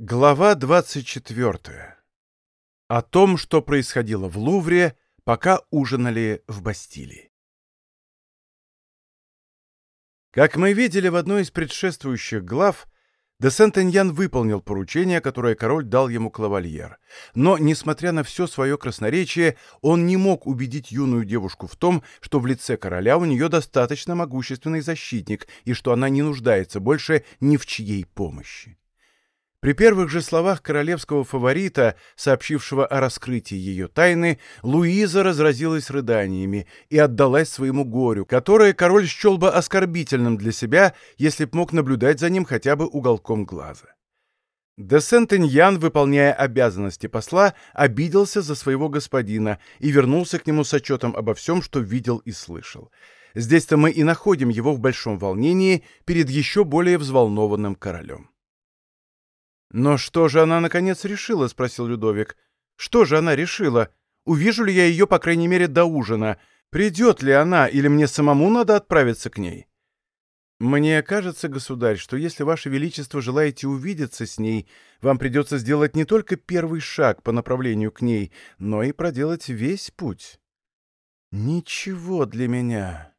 Глава 24. О том, что происходило в Лувре, пока ужинали в Бастилии. Как мы видели в одной из предшествующих глав, де Сент-Эньян выполнил поручение, которое король дал ему Клавальер. Но, несмотря на все свое красноречие, он не мог убедить юную девушку в том, что в лице короля у нее достаточно могущественный защитник и что она не нуждается больше ни в чьей помощи. При первых же словах королевского фаворита, сообщившего о раскрытии ее тайны, Луиза разразилась рыданиями и отдалась своему горю, которое король счел бы оскорбительным для себя, если б мог наблюдать за ним хотя бы уголком глаза. Де Сент-Эньян, выполняя обязанности посла, обиделся за своего господина и вернулся к нему с отчетом обо всем, что видел и слышал. Здесь-то мы и находим его в большом волнении перед еще более взволнованным королем. «Но что же она, наконец, решила?» — спросил Людовик. «Что же она решила? Увижу ли я ее, по крайней мере, до ужина? Придет ли она, или мне самому надо отправиться к ней?» «Мне кажется, государь, что если Ваше Величество желаете увидеться с ней, вам придется сделать не только первый шаг по направлению к ней, но и проделать весь путь». «Ничего для меня.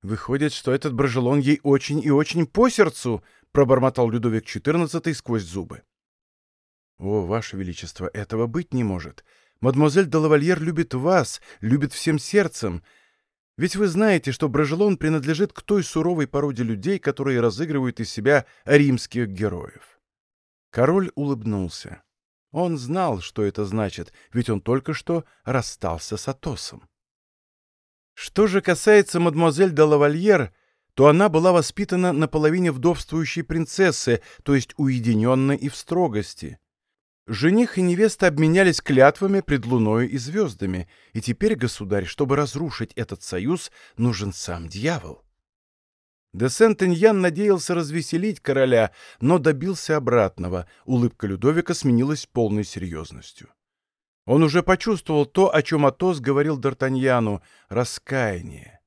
Выходит, что этот брожелон ей очень и очень по сердцу», — пробормотал Людовик XIV сквозь зубы. «О, Ваше Величество, этого быть не может. Мадемуазель де лавальер любит вас, любит всем сердцем. Ведь вы знаете, что Брожелон принадлежит к той суровой породе людей, которые разыгрывают из себя римских героев». Король улыбнулся. Он знал, что это значит, ведь он только что расстался с Атосом. Что же касается мадемуазель де лавальер, то она была воспитана на половине вдовствующей принцессы, то есть уединенно и в строгости. Жених и невеста обменялись клятвами пред луною и звездами, и теперь, государь, чтобы разрушить этот союз, нужен сам дьявол. Де Сент-Эньян надеялся развеселить короля, но добился обратного. Улыбка Людовика сменилась полной серьезностью. Он уже почувствовал то, о чем Атос говорил Д'Артаньяну — раскаяние.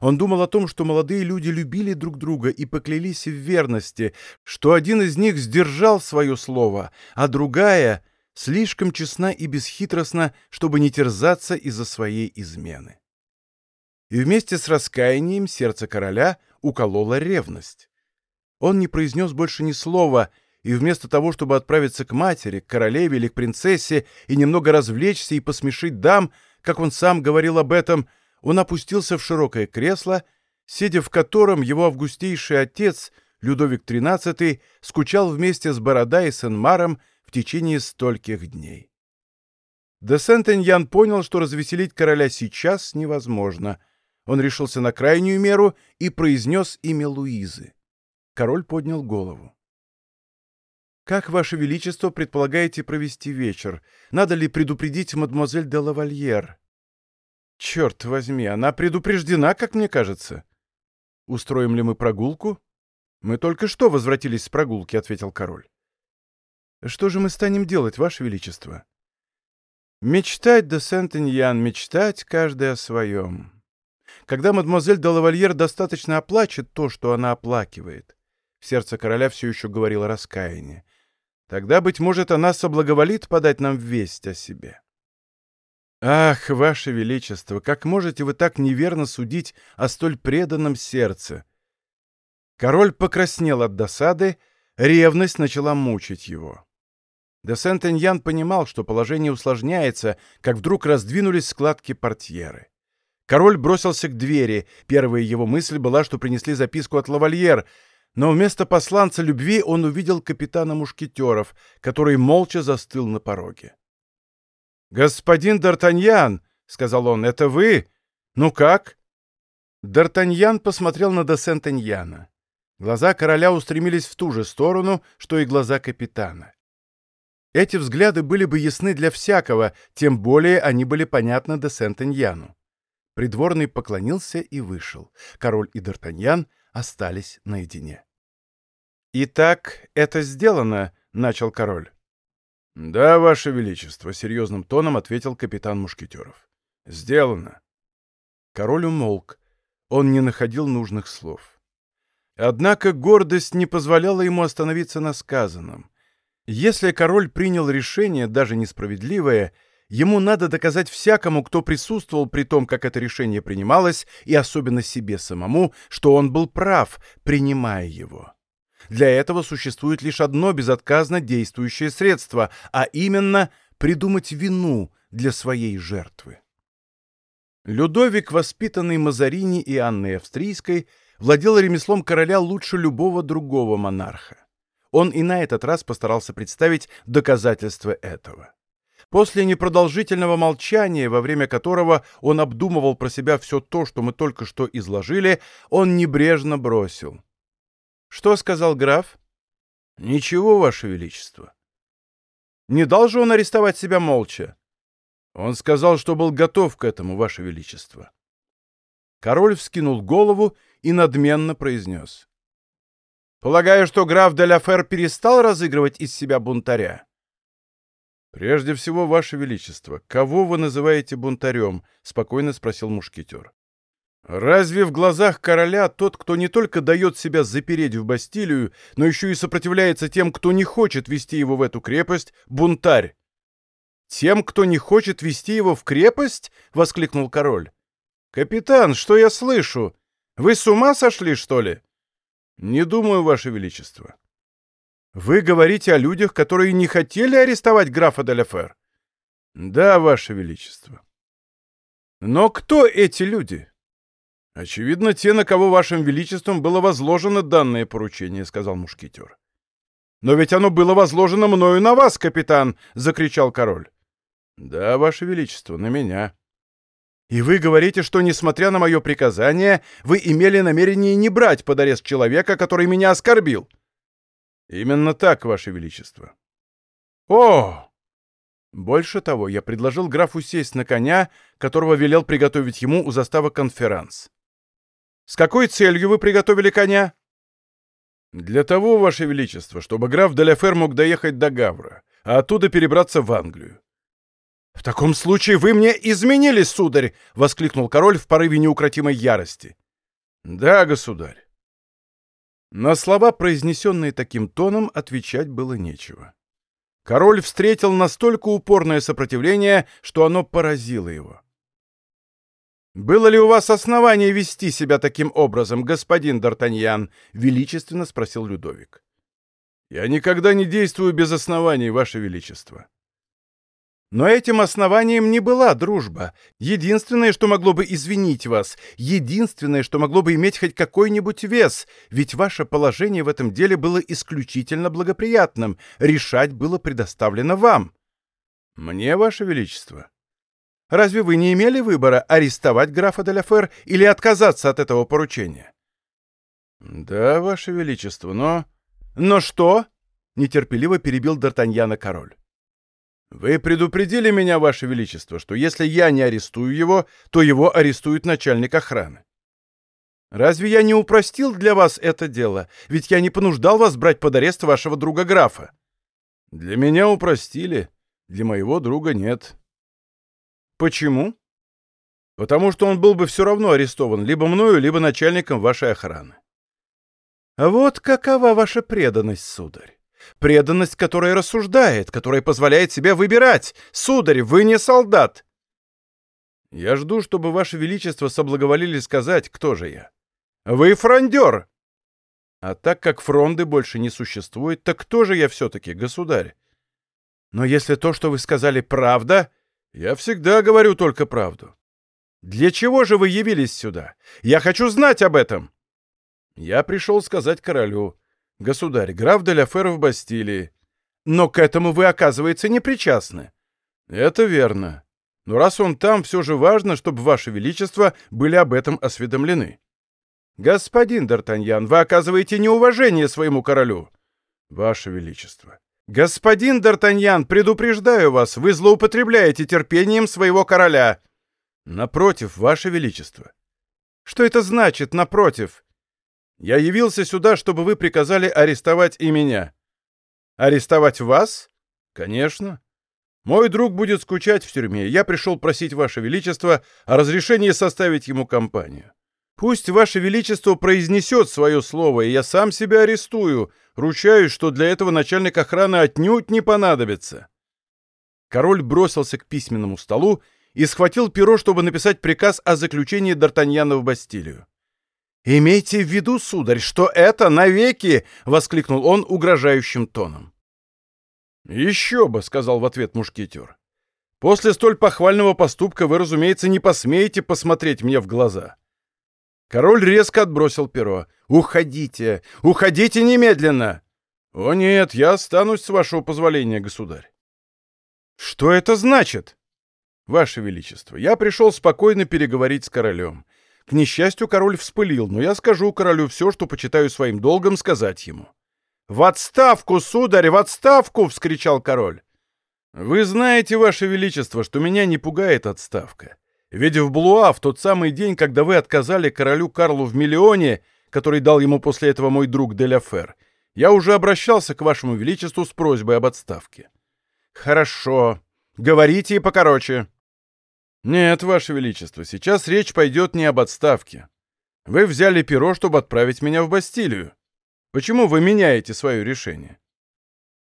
Он думал о том, что молодые люди любили друг друга и поклялись в верности, что один из них сдержал свое слово, а другая слишком честна и бесхитростна, чтобы не терзаться из-за своей измены. И вместе с раскаянием сердце короля уколола ревность. Он не произнес больше ни слова, и вместо того, чтобы отправиться к матери, к королеве или к принцессе и немного развлечься и посмешить дам, как он сам говорил об этом, — он опустился в широкое кресло, сидя в котором его августейший отец, Людовик XIII, скучал вместе с Борода и Сен-Маром в течение стольких дней. Де Сент-Эньян понял, что развеселить короля сейчас невозможно. Он решился на крайнюю меру и произнес имя Луизы. Король поднял голову. «Как, Ваше Величество, предполагаете провести вечер? Надо ли предупредить мадемуазель де лавальер?» Черт возьми, она предупреждена, как мне кажется. Устроим ли мы прогулку? Мы только что возвратились с прогулки, ответил король. Что же мы станем делать, Ваше Величество? Мечтать, де Сент-Эньян, мечтать каждый о своем. Когда мадемуазель де лавальер достаточно оплачет то, что она оплакивает, в сердце короля все еще говорило раскаяние, тогда, быть может, она соблаговолит подать нам весть о себе. «Ах, Ваше Величество, как можете вы так неверно судить о столь преданном сердце?» Король покраснел от досады, ревность начала мучить его. Де Сент-Эньян понимал, что положение усложняется, как вдруг раздвинулись складки портьеры. Король бросился к двери, первая его мысль была, что принесли записку от лавальер, но вместо посланца любви он увидел капитана мушкетеров, который молча застыл на пороге. «Господин Д'Артаньян!» — сказал он. «Это вы? Ну как?» Д'Артаньян посмотрел на де. Глаза короля устремились в ту же сторону, что и глаза капитана. Эти взгляды были бы ясны для всякого, тем более они были понятны де Сентеньяну. Придворный поклонился и вышел. Король и Д'Артаньян остались наедине. «Итак, это сделано», — начал король. «Да, Ваше Величество», — серьезным тоном ответил капитан Мушкетеров. «Сделано». Король умолк. Он не находил нужных слов. Однако гордость не позволяла ему остановиться на сказанном. Если король принял решение, даже несправедливое, ему надо доказать всякому, кто присутствовал при том, как это решение принималось, и особенно себе самому, что он был прав, принимая его. Для этого существует лишь одно безотказно действующее средство, а именно придумать вину для своей жертвы. Людовик, воспитанный Мазарини и Анной Австрийской, владел ремеслом короля лучше любого другого монарха. Он и на этот раз постарался представить доказательства этого. После непродолжительного молчания, во время которого он обдумывал про себя все то, что мы только что изложили, он небрежно бросил. «Что сказал граф?» «Ничего, Ваше Величество». «Не дал же он арестовать себя молча?» «Он сказал, что был готов к этому, Ваше Величество». Король вскинул голову и надменно произнес. «Полагаю, что граф де Ла перестал разыгрывать из себя бунтаря?» «Прежде всего, Ваше Величество, кого вы называете бунтарем?» — спокойно спросил мушкетер. «Разве в глазах короля тот, кто не только дает себя запереть в Бастилию, но еще и сопротивляется тем, кто не хочет вести его в эту крепость, бунтарь?» «Тем, кто не хочет вести его в крепость?» — воскликнул король. «Капитан, что я слышу? Вы с ума сошли, что ли?» «Не думаю, Ваше Величество». «Вы говорите о людях, которые не хотели арестовать графа Деляфер?» «Да, Ваше Величество». «Но кто эти люди?» «Очевидно, те, на кого Вашим Величеством было возложено данное поручение», — сказал мушкетер. «Но ведь оно было возложено мною на вас, капитан!» — закричал король. «Да, Ваше Величество, на меня». И вы говорите, что, несмотря на мое приказание, вы имели намерение не брать под арест человека, который меня оскорбил. Именно так, Ваше Величество. О! Больше того, я предложил графу сесть на коня, которого велел приготовить ему у заставы конферанс. С какой целью вы приготовили коня? Для того, Ваше Величество, чтобы граф Деляфер мог доехать до Гавра, а оттуда перебраться в Англию. «В таком случае вы мне изменили, сударь!» — воскликнул король в порыве неукротимой ярости. «Да, государь». На слова, произнесенные таким тоном, отвечать было нечего. Король встретил настолько упорное сопротивление, что оно поразило его. «Было ли у вас основание вести себя таким образом, господин Д'Артаньян?» — величественно спросил Людовик. «Я никогда не действую без оснований, ваше величество». Но этим основанием не была дружба. Единственное, что могло бы извинить вас, единственное, что могло бы иметь хоть какой-нибудь вес, ведь ваше положение в этом деле было исключительно благоприятным, решать было предоставлено вам. Мне, ваше величество. Разве вы не имели выбора арестовать графа де Ла или отказаться от этого поручения? Да, ваше величество, но... Но что? Нетерпеливо перебил Д'Артаньяна король. «Вы предупредили меня, Ваше Величество, что если я не арестую его, то его арестует начальник охраны. Разве я не упростил для вас это дело? Ведь я не понуждал вас брать под арест вашего друга графа». «Для меня упростили, для моего друга нет». «Почему?» «Потому что он был бы все равно арестован либо мною, либо начальником вашей охраны». «Вот какова ваша преданность, сударь! Преданность, которая рассуждает, которая позволяет себе выбирать. Сударь, вы не солдат. Я жду, чтобы Ваше Величество соблаговолили сказать, кто же я. Вы фрондер. А так как фронды больше не существует, так кто же я все-таки, государь? Но если то, что вы сказали, правда, я всегда говорю только правду. Для чего же вы явились сюда? Я хочу знать об этом. Я пришел сказать королю. Государь, граф де Ляфер в Бастилии. Но к этому вы, оказывается, не причастны. Это верно. Но раз он там, все же важно, чтобы Ваше Величество были об этом осведомлены. Господин Д'Артаньян, вы оказываете неуважение своему королю. Ваше Величество. Господин Д'Артаньян, предупреждаю вас, вы злоупотребляете терпением своего короля. Напротив, Ваше Величество. Что это значит, напротив? Я явился сюда, чтобы вы приказали арестовать и меня. Арестовать вас? Конечно. Мой друг будет скучать в тюрьме. Я пришел просить Ваше Величество о разрешении составить ему компанию. Пусть Ваше Величество произнесет свое слово, и я сам себя арестую. Ручаюсь, что для этого начальник охраны отнюдь не понадобится. Король бросился к письменному столу и схватил перо, чтобы написать приказ о заключении Д'Артаньяна в Бастилию. «Имейте в виду, сударь, что это навеки!» — воскликнул он угрожающим тоном. «Еще бы!» — сказал в ответ мушкетер. «После столь похвального поступка вы, разумеется, не посмеете посмотреть мне в глаза». Король резко отбросил перо. «Уходите! Уходите немедленно!» «О нет, я останусь, с вашего позволения, государь». «Что это значит?» «Ваше Величество, я пришел спокойно переговорить с королем. К несчастью, король вспылил, но я скажу королю все, что почитаю своим долгом сказать ему». «В отставку, сударь, в отставку!» — вскричал король. «Вы знаете, Ваше Величество, что меня не пугает отставка. Ведь в Блуа, в тот самый день, когда вы отказали королю Карлу в миллионе, который дал ему после этого мой друг Деляфер, я уже обращался к вашему величеству с просьбой об отставке. Хорошо. Говорите и покороче. Нет, ваше величество, сейчас речь пойдет не об отставке. Вы взяли перо, чтобы отправить меня в Бастилию. Почему вы меняете свое решение?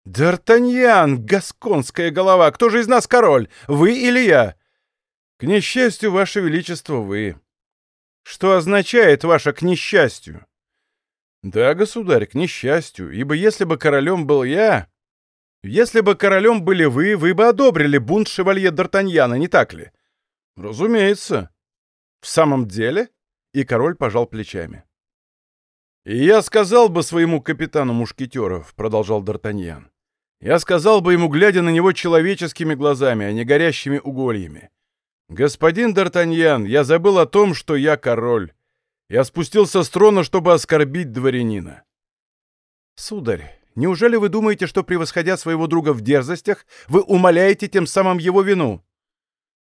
«Д'Артаньян, гасконская голова! Кто же из нас король, вы или я?» «К несчастью, Ваше Величество, вы». «Что означает ваше «к несчастью»?» «Да, государь, к несчастью, ибо если бы королем был я...» «Если бы королем были вы, вы бы одобрили бунт шевалье Д'Артаньяна, не так ли?» «Разумеется». «В самом деле?» И король пожал плечами. «И я сказал бы своему капитану мушкетеров», — продолжал Д'Артаньян. «Я сказал бы ему, глядя на него человеческими глазами, а не горящими угольями. «Господин Д'Артаньян, я забыл о том, что я король. Я спустился с трона, чтобы оскорбить дворянина». «Сударь, неужели вы думаете, что, превосходя своего друга в дерзостях, вы умоляете тем самым его вину?»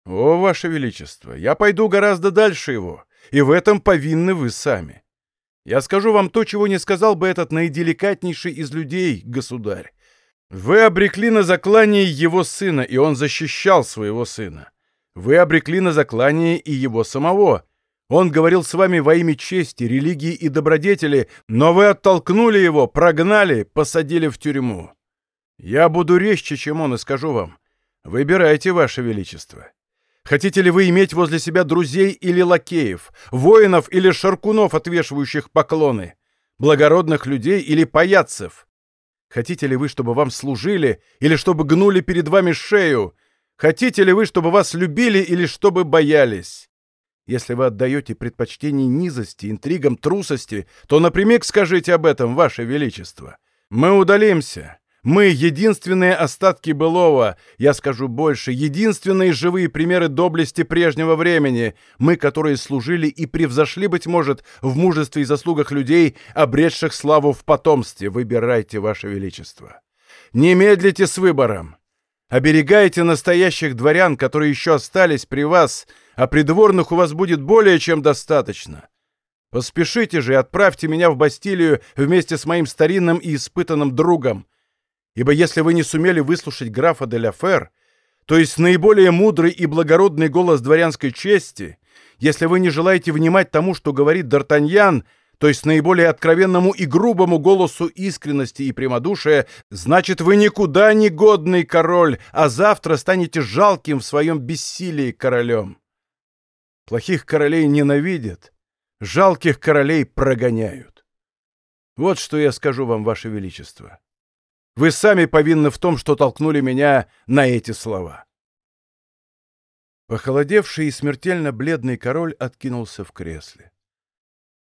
«О, ваше величество, я пойду гораздо дальше его, и в этом повинны вы сами. Я скажу вам то, чего не сказал бы этот наиделикатнейший из людей, государь. Вы обрекли на заклание его сына, и он защищал своего сына. Вы обрекли на заклание и его самого. Он говорил с вами во имя чести, религии и добродетели, но вы оттолкнули его, прогнали, посадили в тюрьму. Я буду резче, чем он, и скажу вам. Выбирайте, ваше величество. Хотите ли вы иметь возле себя друзей или лакеев, воинов или шаркунов, отвешивающих поклоны, благородных людей или паяцев? Хотите ли вы, чтобы вам служили или чтобы гнули перед вами шею, Хотите ли вы, чтобы вас любили или чтобы боялись? Если вы отдаете предпочтение низости, интригам, трусости, то напрямик скажите об этом, Ваше Величество. Мы удалимся. Мы — единственные остатки былого, я скажу больше, единственные живые примеры доблести прежнего времени, мы, которые служили и превзошли, быть может, в мужестве и заслугах людей, обретших славу в потомстве. Выбирайте, Ваше Величество. Не медлите с выбором. Оберегайте настоящих дворян, которые еще остались при вас, а придворных у вас будет более чем достаточно. Поспешите же и отправьте меня в Бастилию вместе с моим старинным и испытанным другом, ибо если вы не сумели выслушать графа де ля Фер, то есть наиболее мудрый и благородный голос дворянской чести, если вы не желаете внимать тому, что говорит Д'Артаньян, то есть наиболее откровенному и грубому голосу искренности и прямодушия, значит, вы никуда не годный король, а завтра станете жалким в своем бессилии королем. Плохих королей ненавидят, жалких королей прогоняют. Вот что я скажу вам, ваше величество. Вы сами повинны в том, что толкнули меня на эти слова. Похолодевший и смертельно бледный король откинулся в кресле.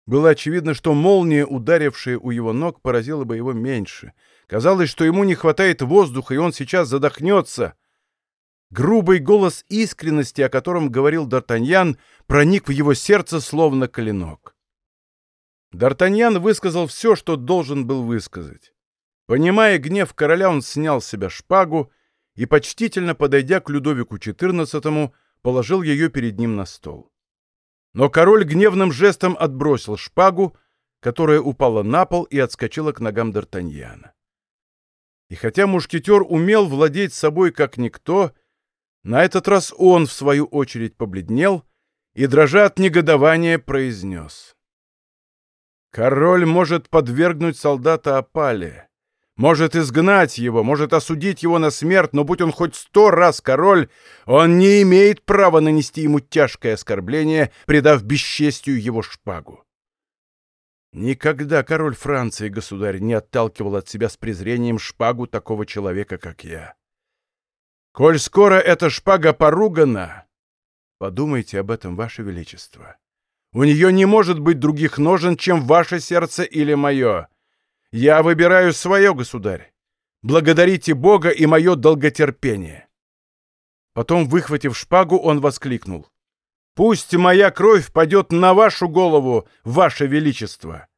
Было очевидно, что молния, ударившая у его ног, поразила бы его меньше. Казалось, что ему не хватает воздуха, и он сейчас задохнется. Грубый голос искренности, о котором говорил Д'Артаньян, проник в его сердце словно клинок. Д'Артаньян высказал все, что должен был высказать. Понимая гнев короля, он снял с себя шпагу и, почтительно подойдя к Людовику XIV, положил ее перед ним на стол. Но король гневным жестом отбросил шпагу, которая упала на пол и отскочила к ногам Д'Артаньяна. И хотя мушкетер умел владеть собой как никто, на этот раз он, в свою очередь, побледнел и, дрожа от негодования, произнес. «Король может подвергнуть солдата опале, может изгнать его, может осудить его на смерть, но будь он хоть сто раз король, он не имеет права нанести ему тяжкое оскорбление, предав бесчестью его шпагу. Никогда король Франции, государь, не отталкивал от себя с презрением шпагу такого человека, как я. Коль скоро эта шпага поругана, подумайте об этом, ваше величество. У нее не может быть других ножен, чем ваше сердце или мое. Я выбираю свое, государь. Благодарите Бога и мое долготерпение. Потом, выхватив шпагу, он воскликнул. «Пусть моя кровь падет на вашу голову, ваше величество!»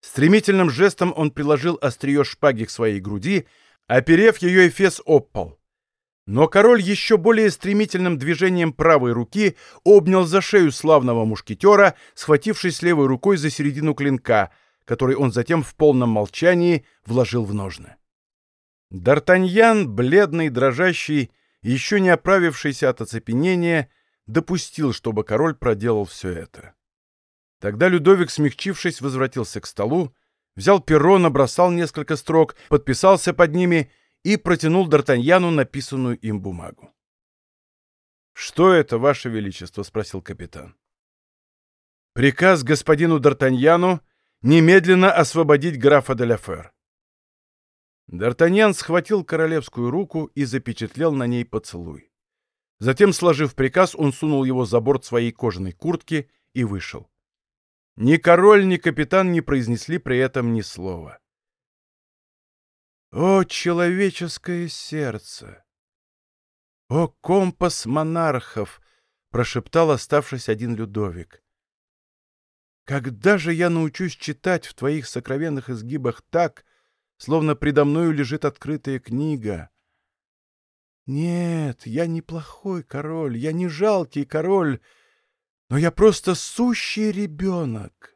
Стремительным жестом он приложил острие шпаги к своей груди, оперев ее эфес об пол. Но король еще более стремительным движением правой руки обнял за шею славного мушкетера, схватившись левой рукой за середину клинка, который он затем в полном молчании вложил в ножны. Д'Артаньян, бледный, дрожащий, еще не оправившийся от оцепенения, допустил, чтобы король проделал все это. Тогда Людовик, смягчившись, возвратился к столу, взял перо, набросал несколько строк, подписался под ними и протянул Д'Артаньяну написанную им бумагу. «Что это, Ваше Величество?» — спросил капитан. «Приказ господину Д'Артаньяну немедленно освободить графа де Ляфер». Д'Артаньян схватил королевскую руку и запечатлел на ней поцелуй. Затем, сложив приказ, он сунул его за борт своей кожаной куртки и вышел. Ни король, ни капитан не произнесли при этом ни слова. О, человеческое сердце! О, компас монархов! прошептал оставшись один Людовик. Когда же я научусь читать в твоих сокровенных изгибах так, словно предо мною лежит открытая книга? Нет, я не плохой король, я не жалкий король, но я просто сущий ребенок.